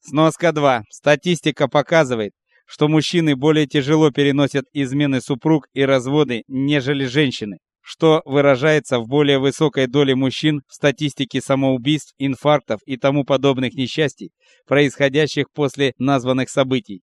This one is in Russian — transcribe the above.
Сноска 2. Статистика показывает, что мужчины более тяжело переносят измены супруг и разводы, нежели женщины, что выражается в более высокой доле мужчин в статистике самоубийств, инфарктов и тому подобных несчастий, происходящих после названных событий.